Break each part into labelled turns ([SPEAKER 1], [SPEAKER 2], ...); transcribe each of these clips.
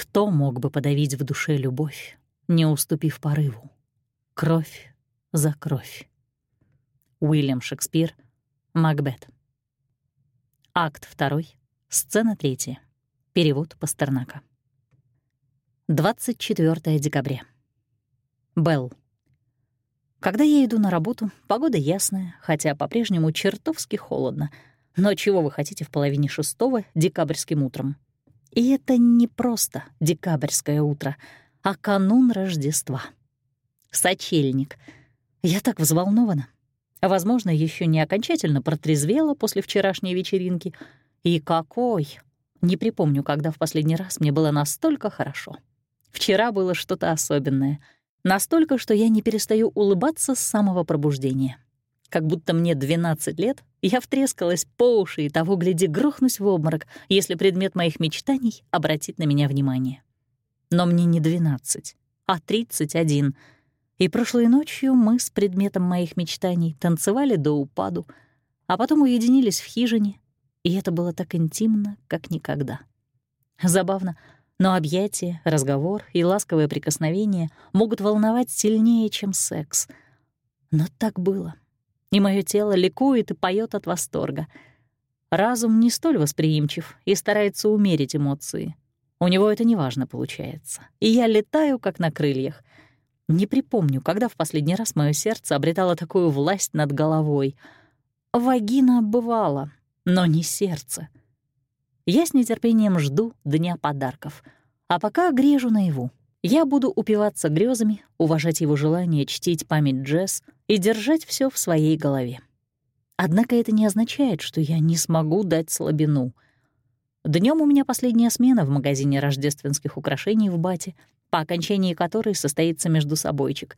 [SPEAKER 1] Кто мог бы подавить в душе любовь, не уступив порыву? Кровь за кровь. Уильям Шекспир, Макбет. Акт 2, сцена 3. Перевод Пастернака. 24 декабря. Белл. Когда я иду на работу, погода ясная, хотя по-прежнему чертовски холодно. Но чего вы хотите в половине шестого декабрьским утром? И это не просто декабрьское утро, а канун Рождества. Сочельник. Я так взволнована. Возможно, еще не окончательно протрезвела после вчерашней вечеринки. И какой! Не припомню, когда в последний раз мне было настолько хорошо. Вчера было что-то особенное — Настолько, что я не перестаю улыбаться с самого пробуждения. Как будто мне 12 лет, я втрескалась по уши и того, гляди, грохнусь в обморок, если предмет моих мечтаний обратит на меня внимание. Но мне не 12, а 31. И прошлой ночью мы с предметом моих мечтаний танцевали до упаду, а потом уединились в хижине, и это было так интимно, как никогда. Забавно — но объятия, разговор и ласковое прикосновение могут волновать сильнее, чем секс. Но так было. И мое тело ликует и поет от восторга. Разум не столь восприимчив и старается умерить эмоции. У него это неважно получается. И я летаю, как на крыльях. Не припомню, когда в последний раз мое сердце обретало такую власть над головой. Вагина бывала, но не сердце — я с нетерпением жду Дня подарков. А пока грежу наяву. Я буду упиваться грезами, уважать его желание чтить память Джесс и держать все в своей голове. Однако это не означает, что я не смогу дать слабину. Днем у меня последняя смена в магазине рождественских украшений в Бате, по окончании которой состоится между собойчик.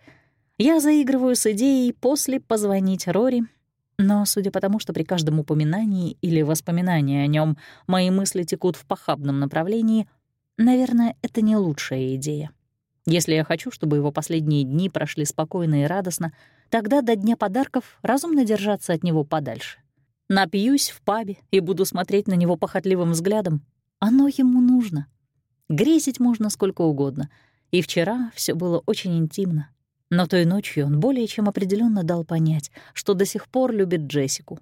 [SPEAKER 1] Я заигрываю с идеей после позвонить Рори но судя по тому, что при каждом упоминании или воспоминании о нем мои мысли текут в похабном направлении, наверное, это не лучшая идея. Если я хочу, чтобы его последние дни прошли спокойно и радостно, тогда до Дня подарков разумно держаться от него подальше. Напьюсь в пабе и буду смотреть на него похотливым взглядом. Оно ему нужно. Грезить можно сколько угодно. И вчера все было очень интимно, но той ночью он более чем определенно дал понять, что до сих пор любит Джессику.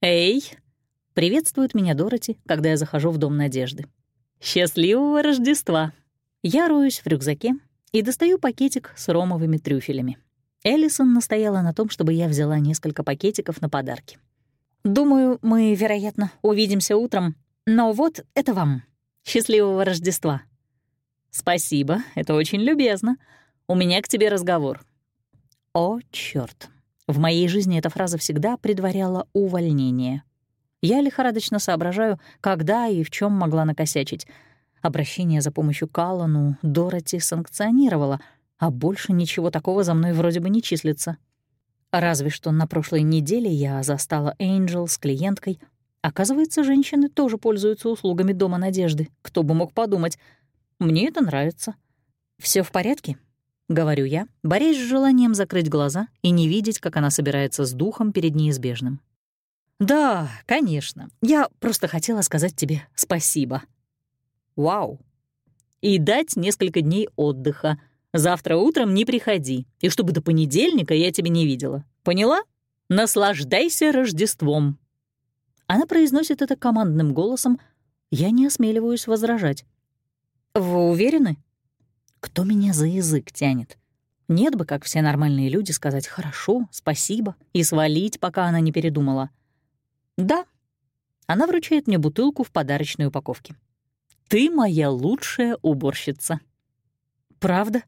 [SPEAKER 1] «Эй!» — приветствует меня Дороти, когда я захожу в Дом Надежды. «Счастливого Рождества!» Я роюсь в рюкзаке и достаю пакетик с ромовыми трюфелями. Эллисон настояла на том, чтобы я взяла несколько пакетиков на подарки. «Думаю, мы, вероятно, увидимся утром, но вот это вам. Счастливого Рождества!» «Спасибо, это очень любезно», у меня к тебе разговор». О, чёрт. В моей жизни эта фраза всегда предваряла увольнение. Я лихорадочно соображаю, когда и в чем могла накосячить. Обращение за помощью к Аллану Дороти санкционировала, а больше ничего такого за мной вроде бы не числится. Разве что на прошлой неделе я застала Энджел с клиенткой. Оказывается, женщины тоже пользуются услугами Дома Надежды. Кто бы мог подумать. Мне это нравится. Все в порядке?» — говорю я, борясь с желанием закрыть глаза и не видеть, как она собирается с духом перед неизбежным. «Да, конечно. Я просто хотела сказать тебе спасибо». «Вау. И дать несколько дней отдыха. Завтра утром не приходи, и чтобы до понедельника я тебя не видела. Поняла? Наслаждайся Рождеством». Она произносит это командным голосом. Я не осмеливаюсь возражать. «Вы уверены?» Кто меня за язык тянет? Нет бы, как все нормальные люди, сказать «хорошо», «спасибо» и свалить, пока она не передумала. «Да». Она вручает мне бутылку в подарочной упаковке. «Ты моя лучшая уборщица». «Правда?»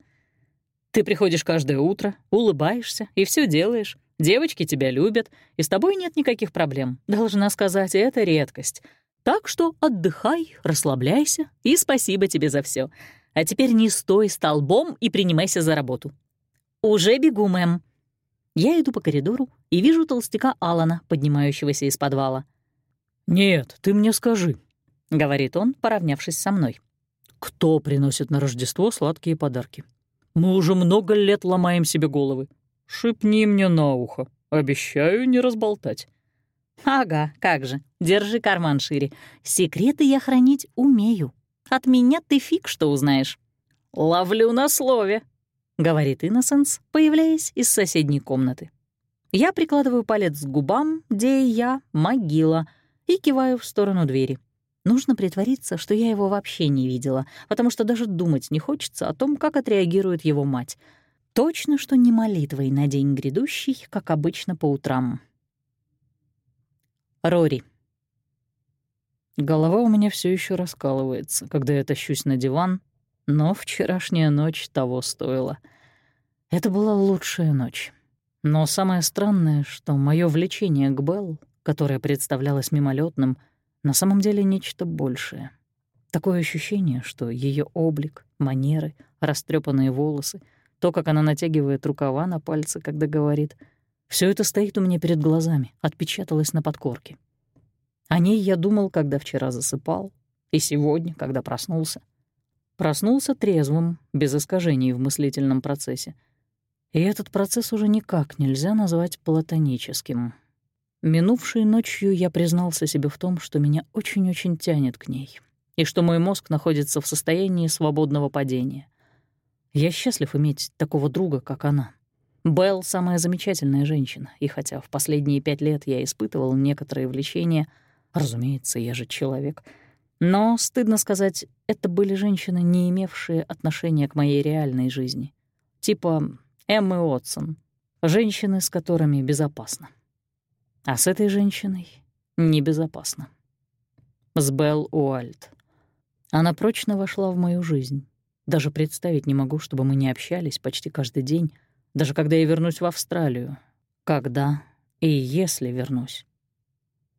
[SPEAKER 1] Ты приходишь каждое утро, улыбаешься и все делаешь. Девочки тебя любят, и с тобой нет никаких проблем. Должна сказать, это редкость. Так что отдыхай, расслабляйся, и спасибо тебе за все. А теперь не стой столбом и принимайся за работу». «Уже бегу, мэм». Я иду по коридору и вижу толстяка Алана, поднимающегося из подвала.
[SPEAKER 2] «Нет, ты мне скажи», —
[SPEAKER 1] говорит он, поравнявшись со мной.
[SPEAKER 2] «Кто приносит на Рождество сладкие подарки? Мы уже много лет ломаем себе головы. Шипни мне на ухо. Обещаю не разболтать».
[SPEAKER 1] «Ага, как же. Держи карман шире. Секреты я хранить умею». От меня ты фиг что узнаешь». «Ловлю на слове», — говорит Инносенс, появляясь из соседней комнаты. Я прикладываю палец к губам, где я — могила, и киваю в сторону двери. Нужно притвориться, что я его вообще не видела, потому что даже думать не хочется о том, как отреагирует его мать. Точно, что не молитвой на день грядущий, как обычно по утрам. Рори.
[SPEAKER 2] Голова у меня все еще раскалывается, когда я тащусь на диван, но вчерашняя ночь того стоила. Это была лучшая ночь. Но самое странное, что мое влечение к Белл, которое представлялось мимолетным, на самом деле нечто большее. Такое ощущение, что ее облик, манеры, растрепанные волосы, то, как она натягивает рукава на пальцы, когда говорит, все это стоит у меня перед глазами, отпечаталось на подкорке. О ней я думал, когда вчера засыпал, и сегодня, когда проснулся. Проснулся трезвым, без искажений в мыслительном процессе — и этот процесс уже никак нельзя назвать платоническим. Минувшей ночью я признался себе в том, что меня очень-очень тянет к ней, и что мой мозг находится в состоянии свободного падения. Я счастлив иметь такого друга, как она. Белл — самая замечательная женщина, и хотя в последние пять лет я испытывал некоторые влечения, разумеется, я же человек, но, стыдно сказать, это были женщины, не имевшие отношения к моей реальной жизни. Типа Эммы Отсон, женщины, с которыми безопасно. А с этой женщиной небезопасно. С Белл Уальд. Она прочно вошла в мою жизнь. Даже представить не могу, чтобы мы не общались почти каждый день, даже когда я вернусь в Австралию. Когда и если вернусь.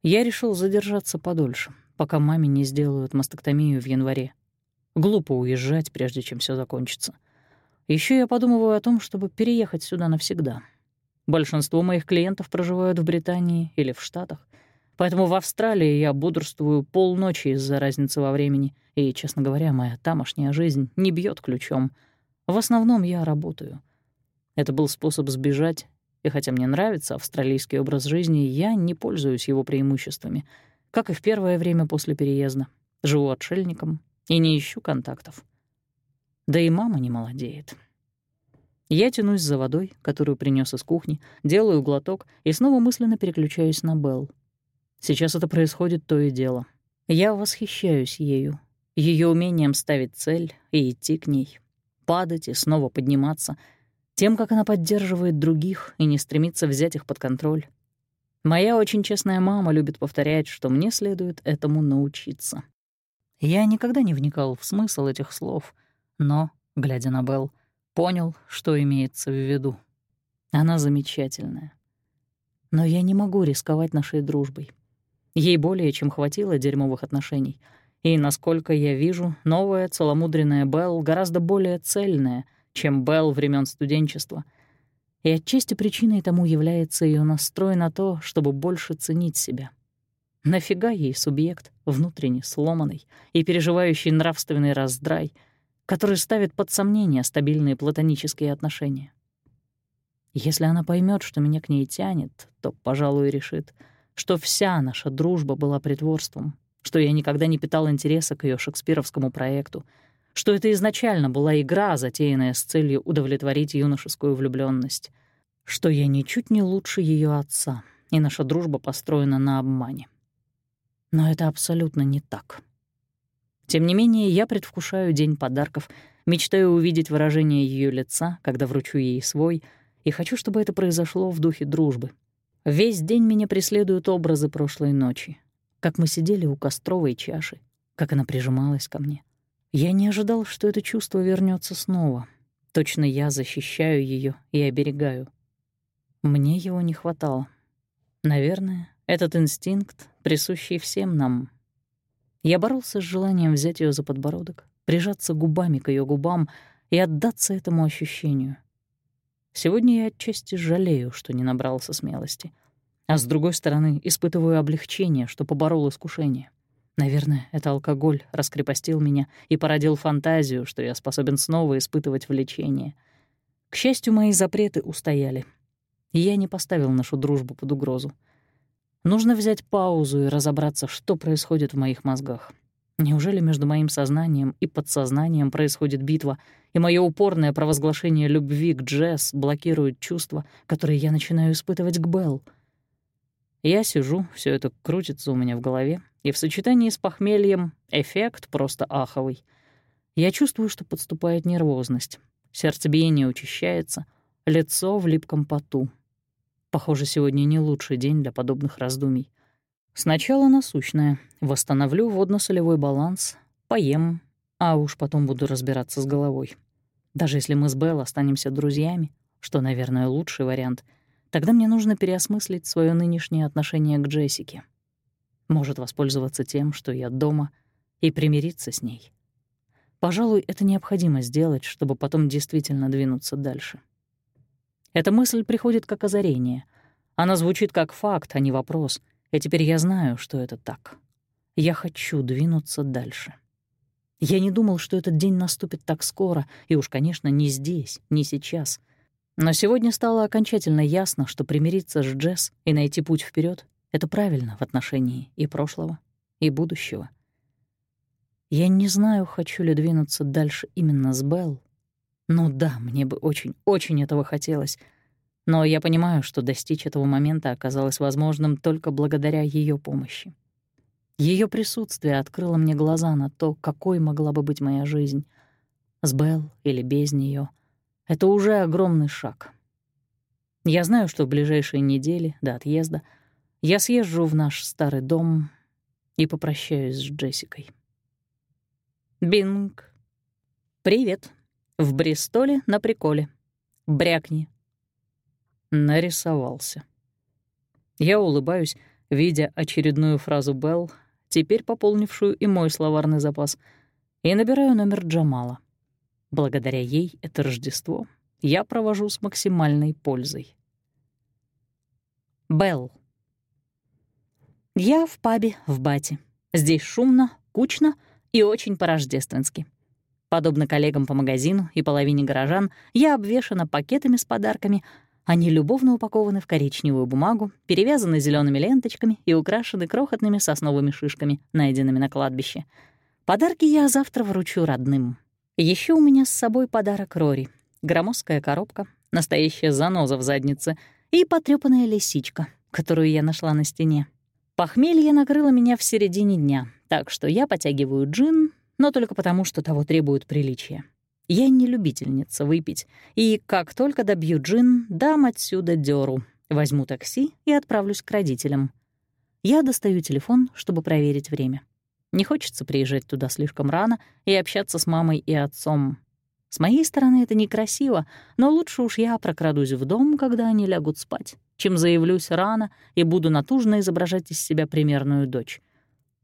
[SPEAKER 2] Я решил задержаться подольше, пока маме не сделают мастектомию в январе. Глупо уезжать, прежде чем все закончится. Еще я подумываю о том, чтобы переехать сюда навсегда. Большинство моих клиентов проживают в Британии или в Штатах, поэтому в Австралии я бодрствую полночи из-за разницы во времени, и, честно говоря, моя тамошняя жизнь не бьет ключом. В основном я работаю. Это был способ сбежать, и хотя мне нравится австралийский образ жизни, я не пользуюсь его преимуществами, как и в первое время после переезда. Живу отшельником и не ищу контактов. Да и мама не молодеет. Я тянусь за водой, которую принес из кухни, делаю глоток и снова мысленно переключаюсь на Белл. Сейчас это происходит то и дело. Я восхищаюсь ею, ее умением ставить цель и идти к ней, падать и снова подниматься, тем, как она поддерживает других и не стремится взять их под контроль. Моя очень честная мама любит повторять, что мне следует этому научиться. Я никогда не вникал в смысл этих слов, но, глядя на Белл, понял, что имеется в виду. Она замечательная. Но я не могу рисковать нашей дружбой. Ей более чем хватило дерьмовых отношений. И, насколько я вижу, новая целомудренная Белл гораздо более цельная, чем Белл времен студенчества. И отчасти причиной тому является ее настрой на то, чтобы больше ценить себя. Нафига ей субъект, внутренне сломанный и переживающий нравственный раздрай — который ставит под сомнение стабильные платонические отношения. Если она поймет, что меня к ней тянет, то, пожалуй, решит, что вся наша дружба была притворством, что я никогда не питал интереса к ее шекспировскому проекту, что это изначально была игра, затеянная с целью удовлетворить юношескую влюбленность, что я ничуть не лучше ее отца, и наша дружба построена на обмане. Но это абсолютно не так. Тем не менее, я предвкушаю день подарков, мечтаю увидеть выражение ее лица, когда вручу ей свой, и хочу, чтобы это произошло в духе дружбы. Весь день меня преследуют образы прошлой ночи. Как мы сидели у костровой чаши, как она прижималась ко мне. Я не ожидал, что это чувство вернется снова. Точно я защищаю ее и оберегаю. Мне его не хватало. Наверное, этот инстинкт, присущий всем нам, я боролся с желанием взять ее за подбородок, прижаться губами к ее губам и отдаться этому ощущению. Сегодня я отчасти жалею, что не набрался смелости. А с другой стороны, испытываю облегчение, что поборол искушение. Наверное, это алкоголь раскрепостил меня и породил фантазию, что я способен снова испытывать влечение. К счастью, мои запреты устояли. Я не поставил нашу дружбу под угрозу. Нужно взять паузу и разобраться, что происходит в моих мозгах. Неужели между моим сознанием и подсознанием происходит битва, и мое упорное провозглашение любви к Джесс блокирует чувства, которые я начинаю испытывать к Белл? Я сижу, все это крутится у меня в голове, и в сочетании с похмельем эффект просто аховый. Я чувствую, что подступает нервозность. Сердцебиение учащается, лицо в липком поту. Похоже, сегодня не лучший день для подобных раздумий. Сначала насущное. Восстановлю водно-солевой баланс, поем, а уж потом буду разбираться с головой. Даже если мы с Белл останемся друзьями, что, наверное, лучший вариант, тогда мне нужно переосмыслить свое нынешнее отношение к Джессике. Может воспользоваться тем, что я дома, и примириться с ней. Пожалуй, это необходимо сделать, чтобы потом действительно двинуться дальше. Эта мысль приходит как озарение. Она звучит как факт, а не вопрос — и теперь я знаю, что это так. Я хочу двинуться дальше. Я не думал, что этот день наступит так скоро, и уж, конечно, не здесь, не сейчас. Но сегодня стало окончательно ясно, что примириться с Джесс и найти путь вперед это правильно в отношении и прошлого, и будущего. Я не знаю, хочу ли двинуться дальше именно с Белл. Ну да, мне бы очень-очень этого хотелось — но я понимаю, что достичь этого момента оказалось возможным только благодаря ее помощи. Ее присутствие открыло мне глаза на то, какой могла бы быть моя жизнь. С Белл или без нее. Это уже огромный шаг. Я знаю, что в ближайшие недели до отъезда я съезжу в наш старый дом и попрощаюсь с Джессикой. Бинг. Привет. В Бристоле на приколе. Брякни нарисовался. Я улыбаюсь, видя очередную фразу Белл, теперь пополнившую и мой словарный запас, и набираю номер Джамала. Благодаря ей это Рождество я провожу с максимальной пользой. Белл. Я в пабе в Бате. Здесь шумно, кучно и очень по-рождественски. Подобно коллегам по магазину и половине горожан, я обвешана пакетами с подарками — они любовно упакованы в коричневую бумагу, перевязаны зелеными ленточками и украшены крохотными сосновыми шишками, найденными на кладбище. Подарки я завтра вручу родным. Еще у меня с собой подарок Рори. Громоздкая коробка, настоящая заноза в заднице и потрёпанная лисичка, которую я нашла на стене. Похмелье накрыло меня в середине дня, так что я потягиваю джин, но только потому, что того требует приличия. Я не любительница выпить, и как только добью джин, дам отсюда дёру, возьму такси и отправлюсь к родителям. Я достаю телефон, чтобы проверить время. Не хочется приезжать туда слишком рано и общаться с мамой и отцом. С моей стороны это некрасиво, но лучше уж я прокрадусь в дом, когда они лягут спать, чем заявлюсь рано и буду натужно изображать из себя примерную дочь.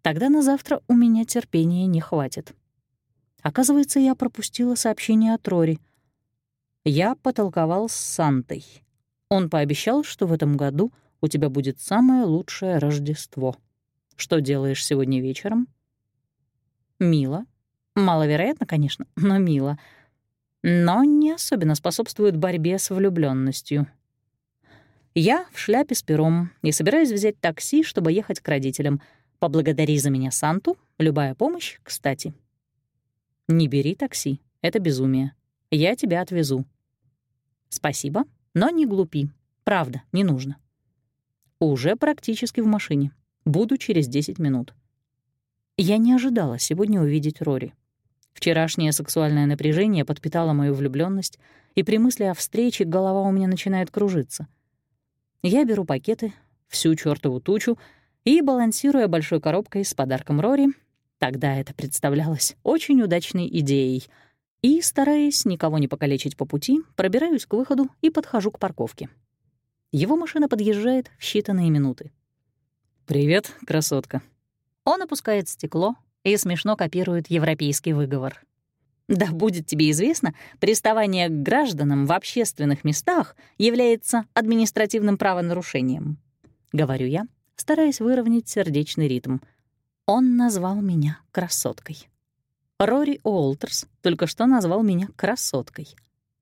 [SPEAKER 2] Тогда на завтра у меня терпения не хватит. Оказывается, я пропустила сообщение от Рори. Я потолковал с Сантой. Он пообещал, что в этом году у тебя будет самое лучшее Рождество. Что делаешь сегодня вечером? Мило. Маловероятно, конечно, но мило. Но не особенно способствует борьбе с влюбленностью. Я в шляпе с пером и собираюсь взять такси, чтобы ехать к родителям. Поблагодари за меня Санту. Любая помощь, кстати. «Не бери такси, это безумие. Я тебя отвезу». «Спасибо, но не глупи. Правда, не нужно». «Уже практически в машине. Буду через 10 минут». Я не ожидала сегодня увидеть Рори. Вчерашнее сексуальное напряжение подпитало мою влюблённость, и при мысли о встрече голова у меня начинает кружиться. Я беру пакеты, всю чёртову тучу, и, балансируя большой коробкой с подарком Рори, Тогда это представлялось очень удачной идеей. И, стараясь никого не покалечить по пути, пробираюсь к выходу и подхожу к парковке. Его машина подъезжает в считанные минуты. «Привет, красотка». Он опускает стекло и смешно копирует европейский выговор. Да будет тебе известно, приставание к гражданам в общественных местах является административным правонарушением. Говорю я, стараясь выровнять сердечный ритм — он назвал меня красоткой. Рори Уолтерс только что назвал меня красоткой.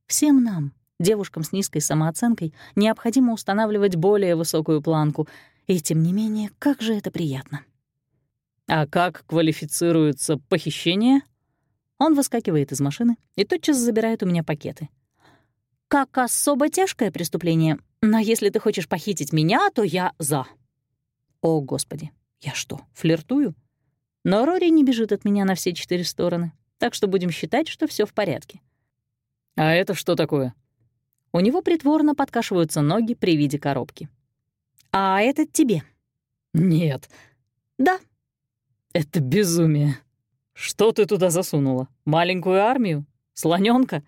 [SPEAKER 2] Всем нам, девушкам с низкой самооценкой, необходимо устанавливать более высокую планку, и тем не менее, как же это приятно. А как квалифицируется похищение?
[SPEAKER 1] Он выскакивает из машины и тотчас забирает у меня пакеты. Как особо тяжкое преступление, но если ты хочешь похитить меня, то я за. О, Господи, я что, флиртую? Но Рори не бежит от меня на все четыре стороны, так что будем считать, что все в порядке.
[SPEAKER 2] А это что такое?
[SPEAKER 1] У него притворно подкашиваются ноги при виде коробки. А это тебе.
[SPEAKER 2] Нет.
[SPEAKER 1] Да.
[SPEAKER 2] Это безумие. Что ты туда засунула? Маленькую армию? Слоненка?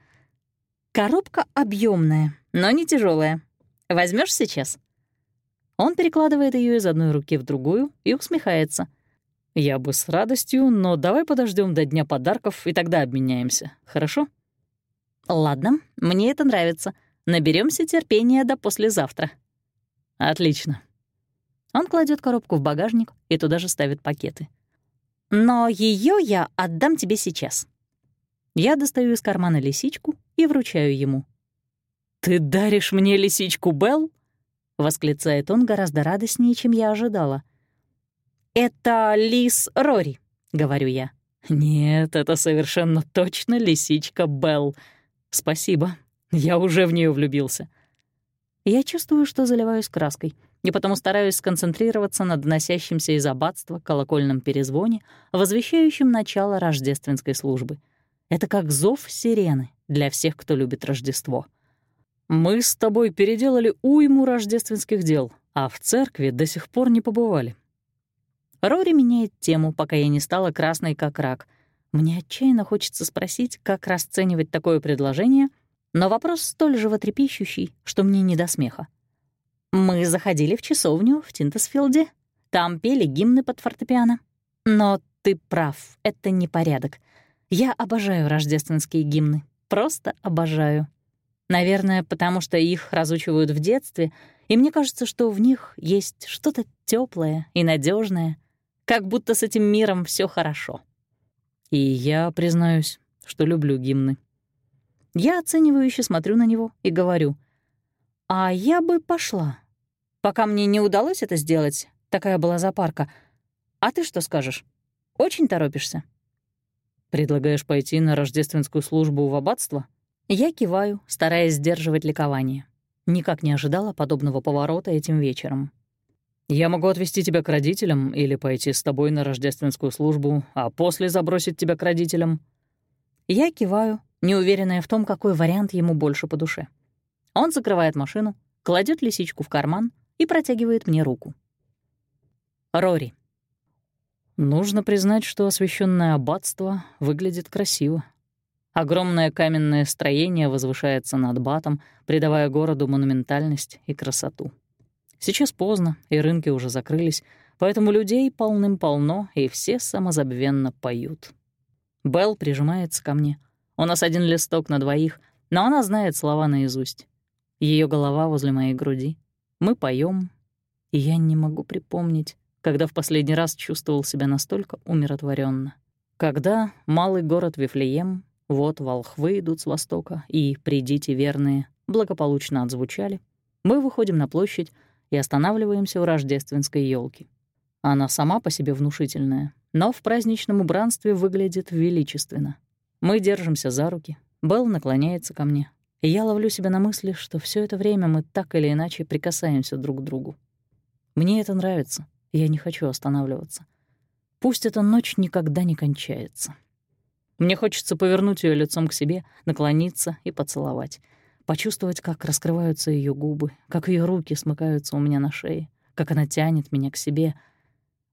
[SPEAKER 1] Коробка объемная, но не тяжелая. Возьмешь сейчас? Он перекладывает ее из одной руки в другую и усмехается.
[SPEAKER 2] Я бы с радостью, но давай подождем до дня подарков и тогда обменяемся, хорошо?
[SPEAKER 1] Ладно, мне это нравится. Наберемся терпения до послезавтра.
[SPEAKER 2] Отлично.
[SPEAKER 1] Он кладет коробку в багажник и туда же ставит пакеты. Но ее я отдам тебе сейчас. Я достаю из кармана лисичку и вручаю ему.
[SPEAKER 2] «Ты даришь мне лисичку, Белл?» — восклицает он гораздо радостнее, чем я ожидала.
[SPEAKER 1] «Это лис Рори», — говорю я.
[SPEAKER 2] «Нет, это совершенно точно лисичка Белл. Спасибо, я уже в нее влюбился».
[SPEAKER 1] Я чувствую, что заливаюсь краской, и потому стараюсь сконцентрироваться на доносящемся из аббатства колокольном перезвоне, возвещающем начало рождественской службы. Это как зов сирены для всех, кто любит Рождество.
[SPEAKER 2] «Мы с тобой переделали уйму рождественских дел, а в церкви до сих пор не побывали».
[SPEAKER 1] Рори меняет тему, пока я не стала красной как рак. Мне отчаянно хочется спросить, как расценивать такое предложение, но вопрос столь животрепещущий, что мне не до смеха. Мы заходили в часовню в Тинтесфилде. Там пели гимны под фортепиано. Но ты прав, это не порядок. Я обожаю рождественские гимны. Просто обожаю. Наверное, потому что их разучивают в детстве, и мне кажется, что в них есть что-то теплое и надежное, как будто с этим миром все хорошо.
[SPEAKER 2] И я признаюсь, что люблю гимны.
[SPEAKER 1] Я оценивающе смотрю на него и говорю, «А я бы пошла. Пока мне не удалось это сделать, такая была запарка. А ты что скажешь? Очень торопишься?»
[SPEAKER 2] «Предлагаешь пойти на рождественскую службу в аббатство?»
[SPEAKER 1] Я киваю, стараясь сдерживать ликование. Никак не ожидала подобного поворота этим вечером.
[SPEAKER 2] «Я могу отвезти тебя к родителям или пойти с тобой на рождественскую службу, а после забросить тебя к родителям».
[SPEAKER 1] Я киваю, неуверенная в том, какой вариант ему больше по душе. Он закрывает машину, кладет лисичку в карман и протягивает мне руку. Рори.
[SPEAKER 2] Нужно признать, что освященное аббатство выглядит красиво. Огромное каменное строение возвышается над Батом, придавая городу монументальность и красоту. Сейчас поздно, и рынки уже закрылись, поэтому людей полным-полно, и все самозабвенно поют. Белл прижимается ко мне. У нас один листок на двоих, но она знает слова наизусть. Ее голова возле моей груди. Мы поем, и я не могу припомнить, когда в последний раз чувствовал себя настолько умиротворенно. Когда малый город Вифлеем вот волхвы идут с востока, и «Придите, верные» благополучно отзвучали. Мы выходим на площадь и останавливаемся у рождественской елки. Она сама по себе внушительная, но в праздничном убранстве выглядит величественно. Мы держимся за руки, Белл наклоняется ко мне, и я ловлю себя на мысли, что все это время мы так или иначе прикасаемся друг к другу. Мне это нравится, я не хочу останавливаться. Пусть эта ночь никогда не кончается. Мне хочется повернуть ее лицом к себе, наклониться и поцеловать. Почувствовать, как раскрываются ее губы, как ее руки смыкаются у меня на шее, как она тянет меня к себе.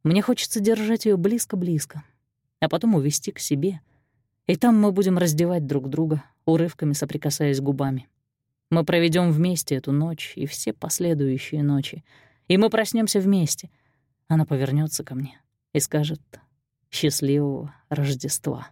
[SPEAKER 2] Мне хочется держать ее близко-близко, а потом увести к себе. И там мы будем раздевать друг друга, урывками соприкасаясь губами. Мы проведем вместе эту ночь и все последующие ночи. И мы проснемся вместе. Она повернется ко мне и скажет «Счастливого Рождества».